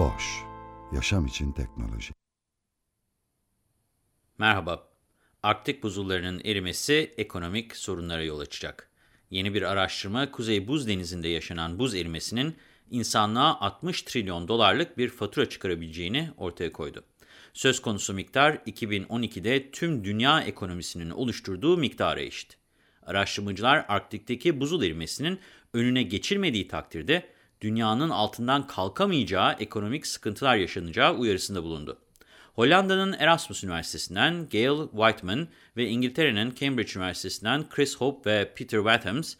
Boş, yaşam için teknoloji. Merhaba. Arktik buzullarının erimesi ekonomik sorunlara yol açacak. Yeni bir araştırma Kuzey Buz Denizi'nde yaşanan buz erimesinin insanlığa 60 trilyon dolarlık bir fatura çıkarabileceğini ortaya koydu. Söz konusu miktar 2012'de tüm dünya ekonomisinin oluşturduğu miktara eşit. Araştırmacılar Arktik'teki buzul erimesinin önüne geçilmediği takdirde dünyanın altından kalkamayacağı ekonomik sıkıntılar yaşanacağı uyarısında bulundu. Hollanda'nın Erasmus Üniversitesi'nden Gail Whiteman ve İngiltere'nin Cambridge Üniversitesi'nden Chris Hope ve Peter Wathams,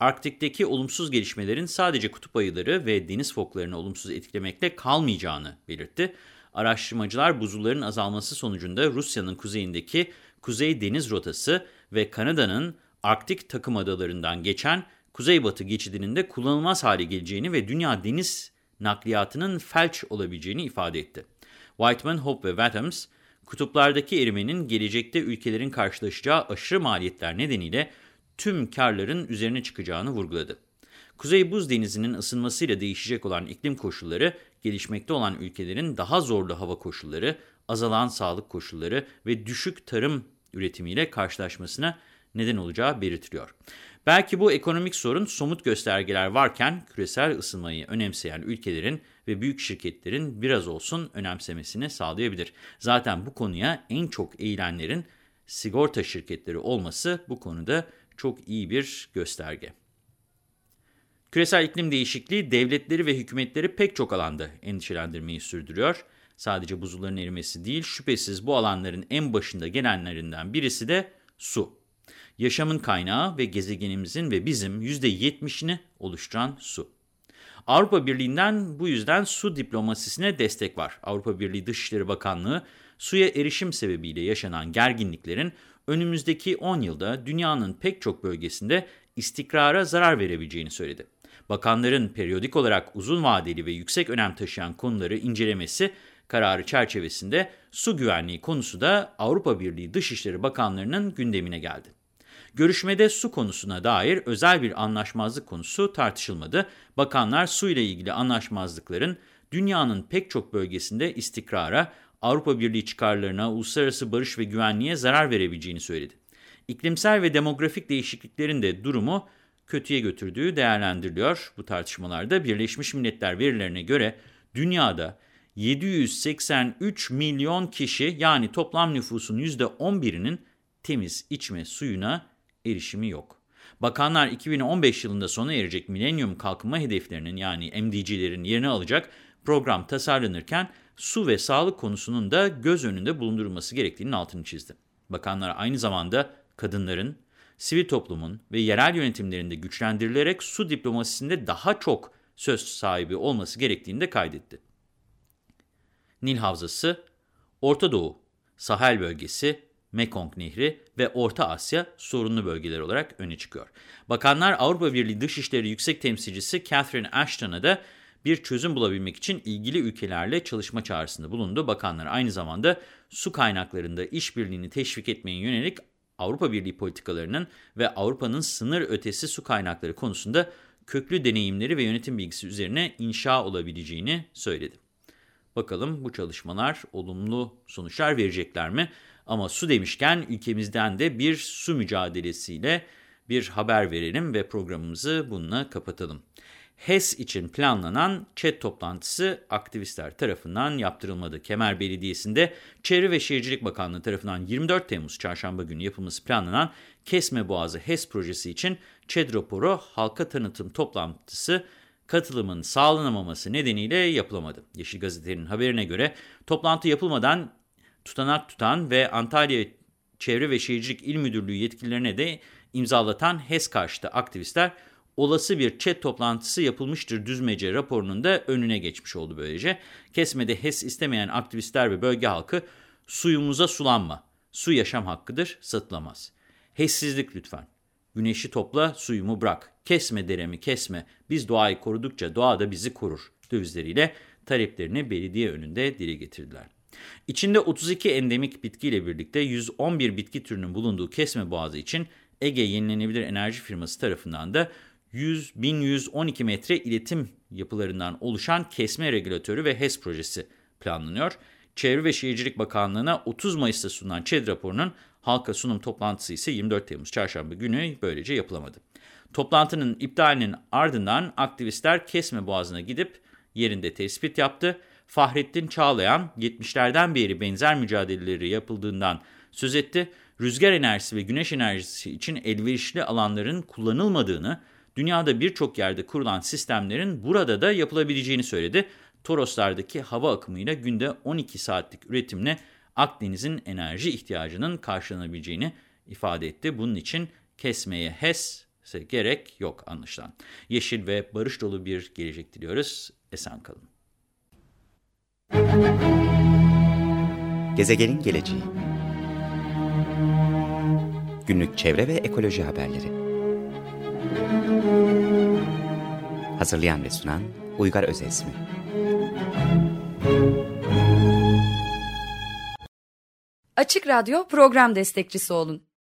Arktik'teki olumsuz gelişmelerin sadece kutup ayıları ve deniz foklarını olumsuz etkilemekle kalmayacağını belirtti. Araştırmacılar buzulların azalması sonucunda Rusya'nın kuzeyindeki Kuzey Deniz Rotası ve Kanada'nın Arktik takım adalarından geçen Kuzeybatı geçidinin de kullanılmaz hale geleceğini ve dünya deniz nakliyatının felç olabileceğini ifade etti. Whiteman, Hope ve Wathams, kutuplardaki erimenin gelecekte ülkelerin karşılaşacağı aşırı maliyetler nedeniyle tüm karların üzerine çıkacağını vurguladı. Kuzey Buz Denizi'nin ısınmasıyla değişecek olan iklim koşulları, gelişmekte olan ülkelerin daha zorlu hava koşulları, azalan sağlık koşulları ve düşük tarım üretimiyle karşılaşmasına neden olacağı belirtiliyor. Belki bu ekonomik sorun somut göstergeler varken küresel ısınmayı önemseyen ülkelerin ve büyük şirketlerin biraz olsun önemsemesini sağlayabilir. Zaten bu konuya en çok eğilenlerin sigorta şirketleri olması bu konuda çok iyi bir gösterge. Küresel iklim değişikliği devletleri ve hükümetleri pek çok alanda endişelendirmeyi sürdürüyor. Sadece buzulların erimesi değil, şüphesiz bu alanların en başında gelenlerinden birisi de su. Yaşamın kaynağı ve gezegenimizin ve bizim %70'ini oluşturan su. Avrupa Birliği'nden bu yüzden su diplomasisine destek var. Avrupa Birliği Dışişleri Bakanlığı, suya erişim sebebiyle yaşanan gerginliklerin önümüzdeki 10 yılda dünyanın pek çok bölgesinde istikrara zarar verebileceğini söyledi. Bakanların periyodik olarak uzun vadeli ve yüksek önem taşıyan konuları incelemesi kararı çerçevesinde su güvenliği konusu da Avrupa Birliği Dışişleri Bakanlarının gündemine geldi. Görüşmede su konusuna dair özel bir anlaşmazlık konusu tartışılmadı. Bakanlar su ile ilgili anlaşmazlıkların dünyanın pek çok bölgesinde istikrara, Avrupa Birliği çıkarlarına, uluslararası barış ve güvenliğe zarar verebileceğini söyledi. İklimsel ve demografik değişikliklerin de durumu kötüye götürdüğü değerlendiriliyor. Bu tartışmalarda Birleşmiş Milletler verilerine göre dünyada 783 milyon kişi yani toplam nüfusun %11'inin temiz içme suyuna erişimi yok. Bakanlar 2015 yılında sona erecek milenyum kalkınma hedeflerinin yani MDG'lerin yerini alacak program tasarlanırken su ve sağlık konusunun da göz önünde bulundurulması gerektiğinin altını çizdi. Bakanlar aynı zamanda kadınların, sivil toplumun ve yerel yönetimlerinde güçlendirilerek su diplomasisinde daha çok söz sahibi olması gerektiğini de kaydetti. Nil Havzası, Orta Doğu, Sahel bölgesi, Mekong Nehri ve Orta Asya sorunlu bölgeler olarak öne çıkıyor. Bakanlar Avrupa Birliği Dışişleri Yüksek Temsilcisi Catherine Ashton'a da bir çözüm bulabilmek için ilgili ülkelerle çalışma çağrısında bulundu. Bakanlar aynı zamanda su kaynaklarında işbirliğini teşvik etmeye yönelik Avrupa Birliği politikalarının ve Avrupa'nın sınır ötesi su kaynakları konusunda köklü deneyimleri ve yönetim bilgisi üzerine inşa olabileceğini söyledi. Bakalım bu çalışmalar olumlu sonuçlar verecekler mi? Ama su demişken ülkemizden de bir su mücadelesiyle bir haber verelim ve programımızı bununla kapatalım. HES için planlanan ÇED toplantısı aktivistler tarafından yaptırılmadı. Kemer Belediyesi'nde Çevre ve Şehircilik Bakanlığı tarafından 24 Temmuz çarşamba günü yapılması planlanan Kesme Boğazı HES projesi için ÇED raporu halka tanıtım toplantısı katılımın sağlanamaması nedeniyle yapılamadı. Yeşil Gazete'nin haberine göre toplantı yapılmadan tutanak tutan ve Antalya Çevre ve Şehircilik İl Müdürlüğü yetkililerine de imzalatan HES karşıtı aktivistler olası bir chat toplantısı yapılmıştır düzmece raporunun da önüne geçmiş oldu böylece. Kesmede HES istemeyen aktivistler ve bölge halkı suyumuza sulanma, su yaşam hakkıdır, satılamaz. HES'sizlik lütfen. Güneşi topla, suyumu bırak. Kesme deremi kesme. Biz doğayı korudukça doğa da bizi korur. Dövizleriyle taleplerini belediye önünde dile getirdiler. İçinde 32 endemik bitkiyle birlikte 111 bitki türünün bulunduğu Kesme Boğazı için Ege Yenilenebilir Enerji Firması tarafından da 100, 1112 metre iletim yapılarından oluşan kesme regülatörü ve HES projesi planlanıyor. Çevre ve Şehircilik Bakanlığı'na 30 Mayıs'ta sunulan ÇED raporunun halka sunum toplantısı ise 24 Temmuz çarşamba günü böylece yapılamadı. Toplantının iptalinin ardından aktivistler Kesme Boğazı'na gidip yerinde tespit yaptı. Fahrettin Çağlayan 70'lerden beri benzer mücadeleleri yapıldığından söz etti. Rüzgar enerjisi ve güneş enerjisi için elverişli alanların kullanılmadığını, dünyada birçok yerde kurulan sistemlerin burada da yapılabileceğini söyledi. Toroslardaki hava akımıyla günde 12 saatlik üretimle Akdeniz'in enerji ihtiyacının karşılanabileceğini ifade etti. Bunun için kesmeye HES gerek yok anlaşılan. Yeşil ve barış dolu bir gelecek diliyoruz. Esen kalın. Gezegenin geleceği Günlük çevre ve ekoloji haberleri Hazırlayan ve sunan Uygar Özesmi Açık Radyo program destekçisi olun.